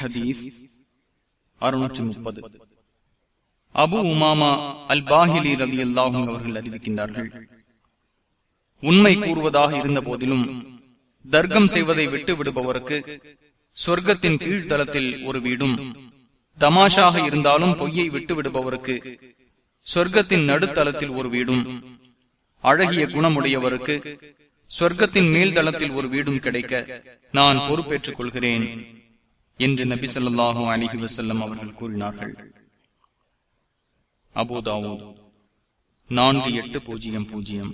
ஹதீஸ் அறுநூற்றி முப்பது. அபு உமாமா அல் பாஹிலி ரவி அல்லாஹும் அவர்கள் அறிவிக்கின்றார்கள். உண்மை கூறுவதாக இருந்த போதிலும் தர்க்கம் செய்வதை விட்டு விடுபவருக்கு சொர்க்கத்தின் கீழ்த்தளத்தில் ஒரு வீடும் தமாஷாக இருந்தாலும் பொய்யை விட்டு விடுபவருக்கு சொர்க்கத்தின் நடுத்தளத்தில் ஒரு வீடும் அழகிய குணமுடையவருக்கு சொர்க்கத்தின் மேல் தளத்தில் ஒரு வீடும் கிடைக்க நான் பொறுப்பேற்றுக் கொள்கிறேன். என்று நபி சொல்லாஹு அலிஹி வசல்லம் அவர்கள் கூறினார்கள். அபோதாவோ நான்கு எட்டு பூஜ்ஜியம் பூஜ்ஜியம்.